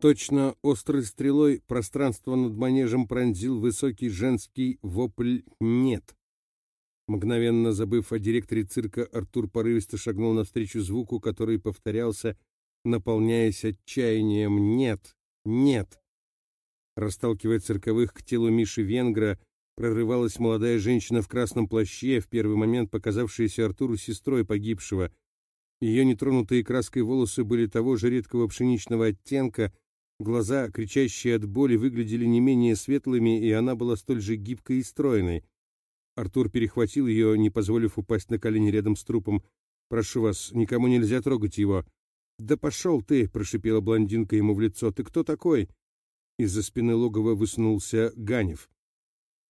Точно острой стрелой пространство над манежем пронзил высокий женский вопль «нет». Мгновенно забыв о директоре цирка, Артур порывисто шагнул навстречу звуку, который повторялся, наполняясь отчаянием «нет, нет». Расталкивая цирковых к телу Миши Венгра, прорывалась молодая женщина в красном плаще, в первый момент показавшаяся Артуру сестрой погибшего. Ее нетронутые краской волосы были того же редкого пшеничного оттенка, Глаза, кричащие от боли, выглядели не менее светлыми, и она была столь же гибкой и стройной. Артур перехватил ее, не позволив упасть на колени рядом с трупом. «Прошу вас, никому нельзя трогать его». «Да пошел ты!» — прошипела блондинка ему в лицо. «Ты кто такой?» Из-за спины логова высунулся Ганев.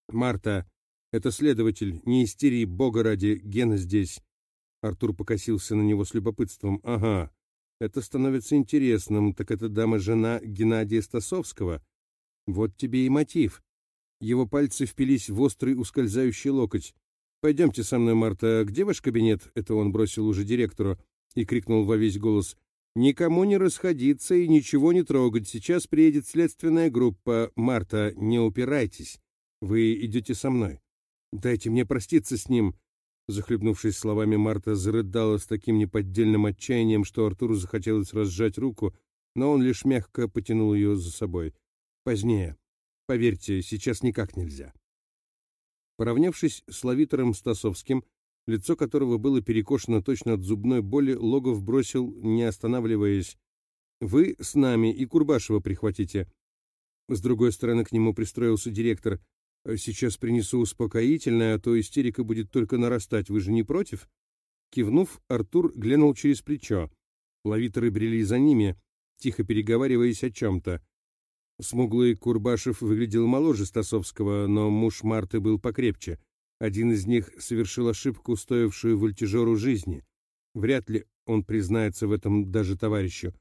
«Марта, это следователь, не истерии, бога ради, Гена здесь». Артур покосился на него с любопытством. «Ага, это становится интересным, так это дама-жена Геннадия Стасовского. Вот тебе и мотив. Его пальцы впились в острый ускользающий локоть. «Пойдемте со мной, Марта. Где ваш кабинет?» Это он бросил уже директору и крикнул во весь голос. «Никому не расходиться и ничего не трогать. Сейчас приедет следственная группа. Марта, не упирайтесь. Вы идете со мной. Дайте мне проститься с ним. Захлебнувшись словами, Марта зарыдала с таким неподдельным отчаянием, что Артуру захотелось разжать руку, но он лишь мягко потянул ее за собой. Позднее. Поверьте, сейчас никак нельзя. Поравнявшись с лавитором Стасовским, лицо которого было перекошено точно от зубной боли, Логов бросил, не останавливаясь, «Вы с нами и Курбашева прихватите». С другой стороны к нему пристроился директор. Сейчас принесу успокоительное, а то истерика будет только нарастать. Вы же не против?» Кивнув, Артур глянул через плечо. Лавиторы брели за ними, тихо переговариваясь о чем-то. Смуглый Курбашев выглядел моложе Стасовского, но муж Марты был покрепче. Один из них совершил ошибку, стоившую вольтежеру жизни. Вряд ли он признается в этом даже товарищу.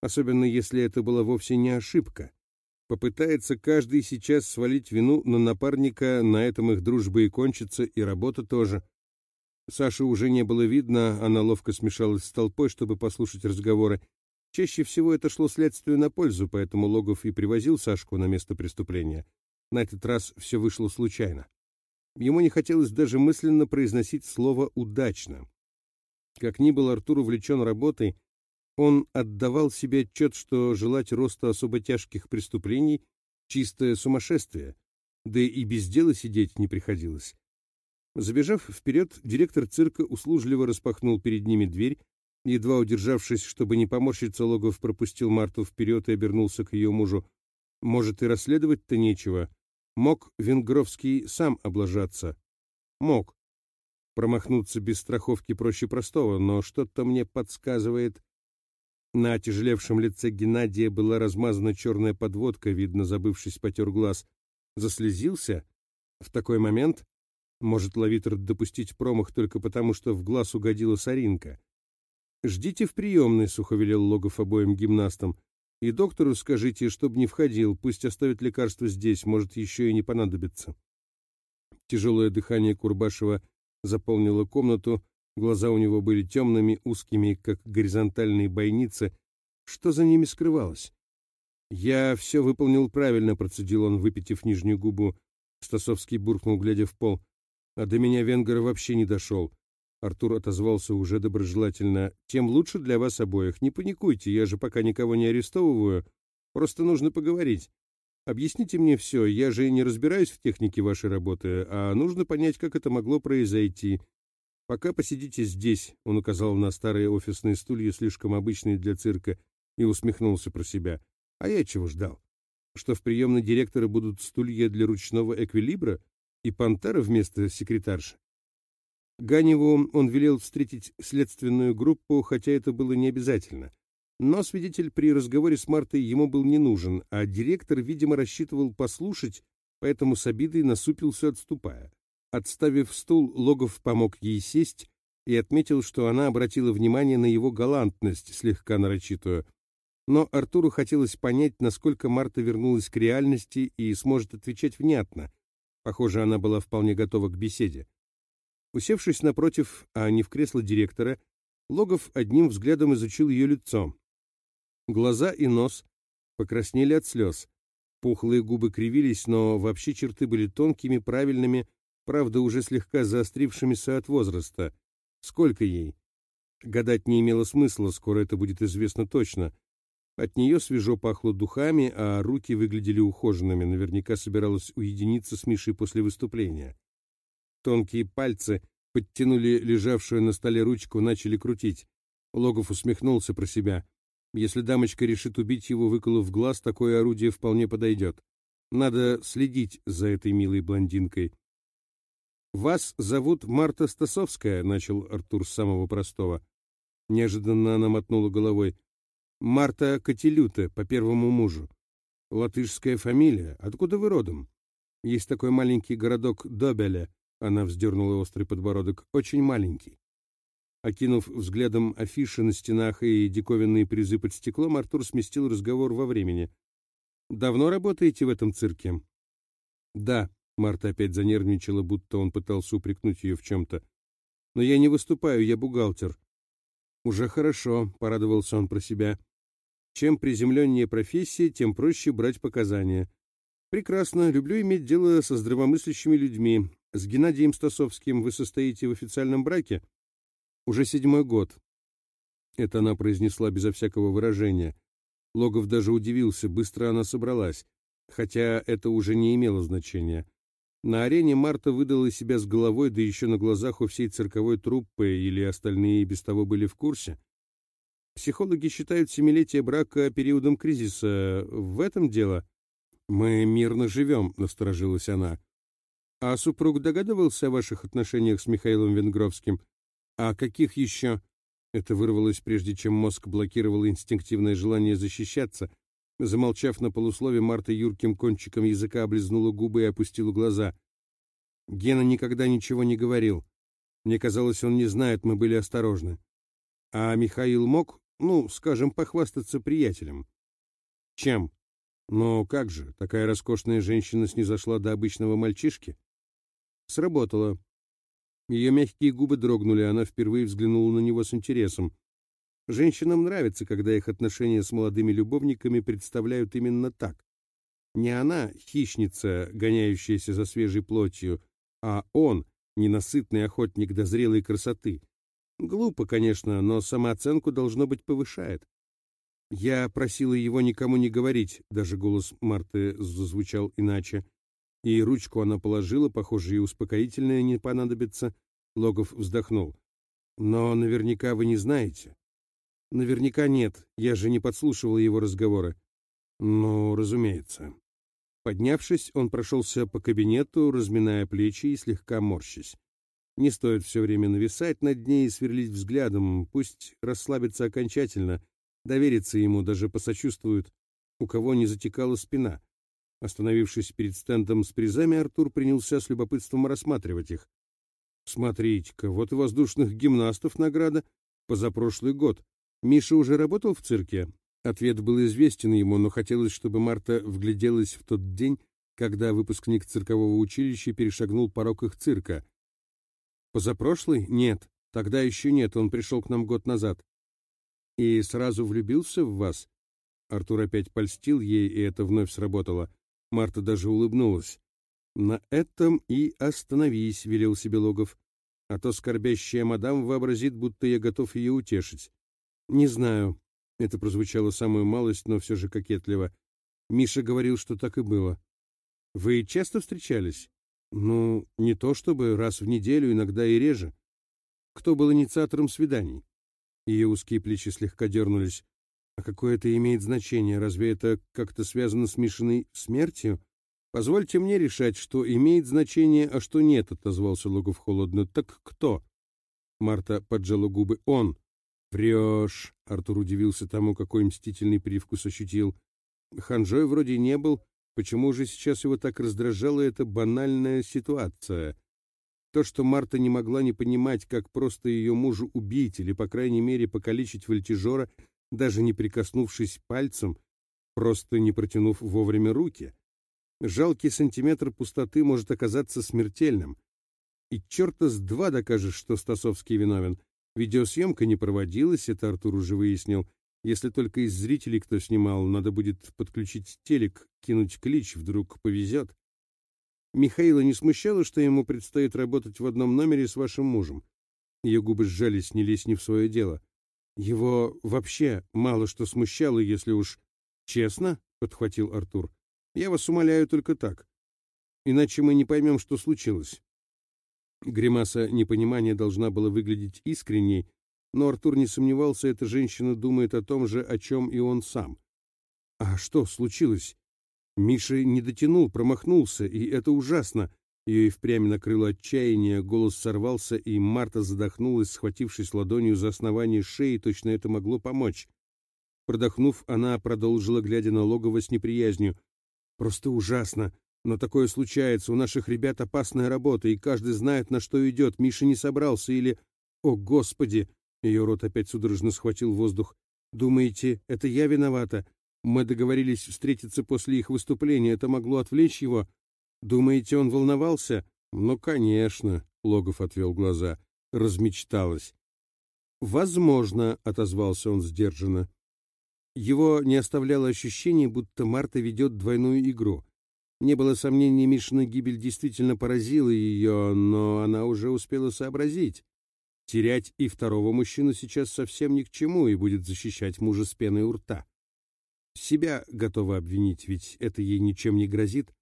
Особенно если это была вовсе не ошибка. Попытается каждый сейчас свалить вину на напарника, на этом их дружба и кончится, и работа тоже. Саши уже не было видно, она ловко смешалась с толпой, чтобы послушать разговоры. Чаще всего это шло следствию на пользу, поэтому Логов и привозил Сашку на место преступления. На этот раз все вышло случайно. Ему не хотелось даже мысленно произносить слово «удачно». Как ни был Артур увлечен работой, он отдавал себе отчет, что желать роста особо тяжких преступлений — чистое сумасшествие, да и без дела сидеть не приходилось. Забежав вперед, директор цирка услужливо распахнул перед ними дверь, едва удержавшись, чтобы не поморщиться, Логов пропустил Марту вперед и обернулся к ее мужу. «Может, и расследовать-то нечего. Мог Венгровский сам облажаться?» «Мог. Промахнуться без страховки проще простого, но что-то мне подсказывает, на отяжелевшем лице Геннадия была размазана черная подводка, видно, забывшись, потер глаз. Заслезился? В такой момент может Лавитер допустить промах только потому, что в глаз угодила соринка. «Ждите в приемной», — сухо велел Логов обоим гимнастам. «И доктору скажите, чтобы не входил, пусть оставит лекарство здесь, может, еще и не понадобится». Тяжелое дыхание Курбашева заполнило комнату, Глаза у него были темными, узкими, как горизонтальные бойницы. Что за ними скрывалось? «Я все выполнил правильно», — процедил он, выпитив нижнюю губу. Стасовский буркнул, глядя в пол. «А до меня Венгер вообще не дошел». Артур отозвался уже доброжелательно. «Тем лучше для вас обоих. Не паникуйте, я же пока никого не арестовываю. Просто нужно поговорить. Объясните мне все, я же не разбираюсь в технике вашей работы, а нужно понять, как это могло произойти. «Пока посидите здесь», — он указал на старые офисные стулья, слишком обычные для цирка, и усмехнулся про себя. «А я чего ждал? Что в приемной директора будут стулья для ручного эквилибра и пантера вместо секретарши?» Ганеву он велел встретить следственную группу, хотя это было не обязательно. Но свидетель при разговоре с Мартой ему был не нужен, а директор, видимо, рассчитывал послушать, поэтому с обидой насупился, отступая. Отставив стул, Логов помог ей сесть и отметил, что она обратила внимание на его галантность, слегка нарочитую. Но Артуру хотелось понять, насколько Марта вернулась к реальности и сможет отвечать внятно. Похоже, она была вполне готова к беседе. Усевшись напротив, а не в кресло директора, Логов одним взглядом изучил ее лицо. Глаза и нос покраснели от слез. Пухлые губы кривились, но вообще черты были тонкими, правильными, правда, уже слегка заострившимися от возраста. Сколько ей? Гадать не имело смысла, скоро это будет известно точно. От нее свежо пахло духами, а руки выглядели ухоженными, наверняка собиралась уединиться с Мишей после выступления. Тонкие пальцы подтянули лежавшую на столе ручку, начали крутить. Логов усмехнулся про себя. Если дамочка решит убить его, выколов глаз, такое орудие вполне подойдет. Надо следить за этой милой блондинкой. «Вас зовут Марта Стасовская», — начал Артур с самого простого. Неожиданно она мотнула головой. «Марта Котелюта, по первому мужу. Латышская фамилия. Откуда вы родом? Есть такой маленький городок Добеля». Она вздернула острый подбородок. «Очень маленький». Окинув взглядом афиши на стенах и диковинные призы под стеклом, Артур сместил разговор во времени. «Давно работаете в этом цирке?» «Да», — Марта опять занервничала, будто он пытался упрекнуть ее в чем-то. «Но я не выступаю, я бухгалтер. «Уже хорошо», — порадовался он про себя. «Чем приземленнее профессия, тем проще брать показания. Прекрасно, люблю иметь дело со здравомыслящими людьми. С Геннадием Стасовским вы состоите в официальном браке?» «Уже седьмой год». Это она произнесла безо всякого выражения. Логов даже удивился, быстро она собралась, хотя это уже не имело значения. На арене Марта выдала себя с головой, да еще на глазах у всей цирковой труппы, или остальные без того были в курсе. Психологи считают семилетие брака периодом кризиса. В этом дело. Мы мирно живем, насторожилась она. А супруг догадывался о ваших отношениях с Михаилом Венгровским? А каких еще? Это вырвалось, прежде чем мозг блокировал инстинктивное желание защищаться, Замолчав на полуслове, Марта юрким кончиком языка облизнула губы и опустила глаза. Гена никогда ничего не говорил. Мне казалось, он не знает, мы были осторожны. А Михаил мог, ну, скажем, похвастаться приятелем. Чем? Но как же, такая роскошная женщина снизошла до обычного мальчишки? Сработало. Ее мягкие губы дрогнули, она впервые взглянула на него с интересом. Женщинам нравится, когда их отношения с молодыми любовниками представляют именно так. Не она, хищница, гоняющаяся за свежей плотью, а он, ненасытный охотник до зрелой красоты. Глупо, конечно, но самооценку должно быть повышает. Я просила его никому не говорить, даже голос Марты зазвучал иначе. И ручку она положила, похоже, и успокоительное не понадобится. Логов вздохнул. Но наверняка вы не знаете. Наверняка нет, я же не подслушивал его разговоры. Ну, разумеется. Поднявшись, он прошелся по кабинету, разминая плечи и слегка морщась. Не стоит все время нависать над ней и сверлить взглядом, пусть расслабится окончательно, доверится ему, даже посочувствует, у кого не затекала спина. Остановившись перед стендом с призами, Артур принялся с любопытством рассматривать их. «Смотрите-ка, вот и воздушных гимнастов награда. Позапрошлый год. Миша уже работал в цирке? Ответ был известен ему, но хотелось, чтобы Марта вгляделась в тот день, когда выпускник циркового училища перешагнул порог их цирка. Позапрошлый? Нет. Тогда еще нет, он пришел к нам год назад. И сразу влюбился в вас? Артур опять польстил ей, и это вновь сработало. Марта даже улыбнулась. «На этом и остановись», — велел себе Логов. «А то скорбящая мадам вообразит, будто я готов ее утешить». «Не знаю». Это прозвучало самую малость, но все же кокетливо. Миша говорил, что так и было. «Вы часто встречались?» «Ну, не то чтобы, раз в неделю, иногда и реже». «Кто был инициатором свиданий?» Ее узкие плечи слегка дернулись. «А какое это имеет значение? Разве это как-то связано с Мишиной смертью?» «Позвольте мне решать, что имеет значение, а что нет», — отозвался Логов холодно. «Так кто?» Марта поджала губы. «Он. «Врешь!» — Артур удивился тому, какой мстительный привкус ощутил. Ханжой вроде не был, почему же сейчас его так раздражала эта банальная ситуация? То, что Марта не могла не понимать, как просто ее мужу убить или, по крайней мере, покалечить вольтежера, даже не прикоснувшись пальцем, просто не протянув вовремя руки. Жалкий сантиметр пустоты может оказаться смертельным. И черта с два докажешь, что Стасовский виновен — Видеосъемка не проводилась, это Артур уже выяснил. Если только из зрителей кто снимал, надо будет подключить телек, кинуть клич, вдруг повезет. Михаила не смущало, что ему предстоит работать в одном номере с вашим мужем. Ее губы сжались, не лезь не в свое дело. Его вообще мало что смущало, если уж... Честно, — подхватил Артур, — я вас умоляю только так. Иначе мы не поймем, что случилось. Гримаса непонимания должна была выглядеть искренней, но Артур не сомневался, эта женщина думает о том же, о чем и он сам. А что случилось? Миша не дотянул, промахнулся, и это ужасно. Ее и впрямь накрыло отчаяние, голос сорвался, и Марта задохнулась, схватившись ладонью за основание шеи, точно это могло помочь. Продохнув, она продолжила, глядя на логово с неприязнью. «Просто ужасно. Но такое случается. У наших ребят опасная работа, и каждый знает, на что идет. Миша не собрался или... О, Господи!» Ее рот опять судорожно схватил воздух. «Думаете, это я виновата? Мы договорились встретиться после их выступления. Это могло отвлечь его? Думаете, он волновался?» «Ну, конечно», — Логов отвел глаза. Размечталась. «Возможно», — отозвался он сдержанно. Его не оставляло ощущение, будто Марта ведет двойную игру. Не было сомнений, Мишина гибель действительно поразила ее, но она уже успела сообразить. Терять и второго мужчину сейчас совсем ни к чему, и будет защищать мужа с пеной у рта. Себя готова обвинить, ведь это ей ничем не грозит.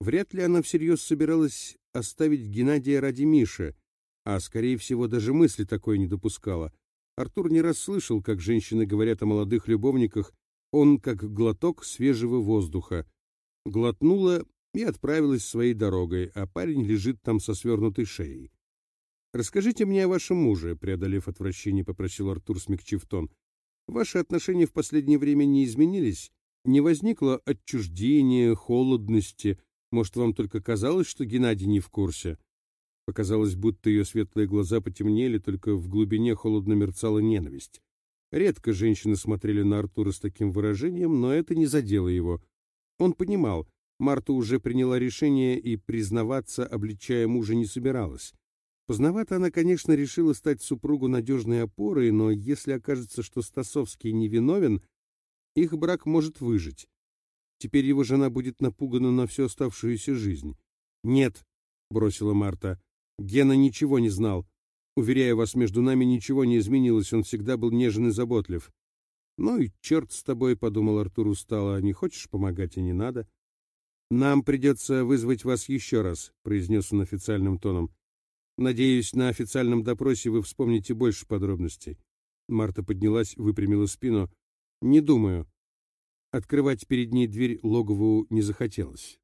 Вряд ли она всерьез собиралась оставить Геннадия ради Миши, а, скорее всего, даже мысли такой не допускала. Артур не раз слышал, как женщины говорят о молодых любовниках, он как глоток свежего воздуха глотнула и отправилась своей дорогой, а парень лежит там со свернутой шеей. «Расскажите мне о вашем муже», — преодолев отвращение, попросил Артур, смягчив тон. «Ваши отношения в последнее время не изменились? Не возникло отчуждения, холодности? Может, вам только казалось, что Геннадий не в курсе?» Показалось, будто ее светлые глаза потемнели, только в глубине холодно мерцала ненависть. Редко женщины смотрели на Артура с таким выражением, но это не задело его — он понимал, Марта уже приняла решение и признаваться, обличая мужа, не собиралась. Поздновато она, конечно, решила стать супругу надежной опорой, но если окажется, что Стасовский невиновен, их брак может выжить. Теперь его жена будет напугана на всю оставшуюся жизнь. «Нет», — бросила Марта, — «Гена ничего не знал. Уверяю вас, между нами ничего не изменилось, он всегда был нежен и заботлив. «Ну и черт с тобой», — подумал Артур устало, — «не хочешь помогать и не надо». «Нам придется вызвать вас еще раз», — произнес он официальным тоном. «Надеюсь, на официальном допросе вы вспомните больше подробностей». Марта поднялась, выпрямила спину. «Не думаю». Открывать перед ней дверь Логову не захотелось.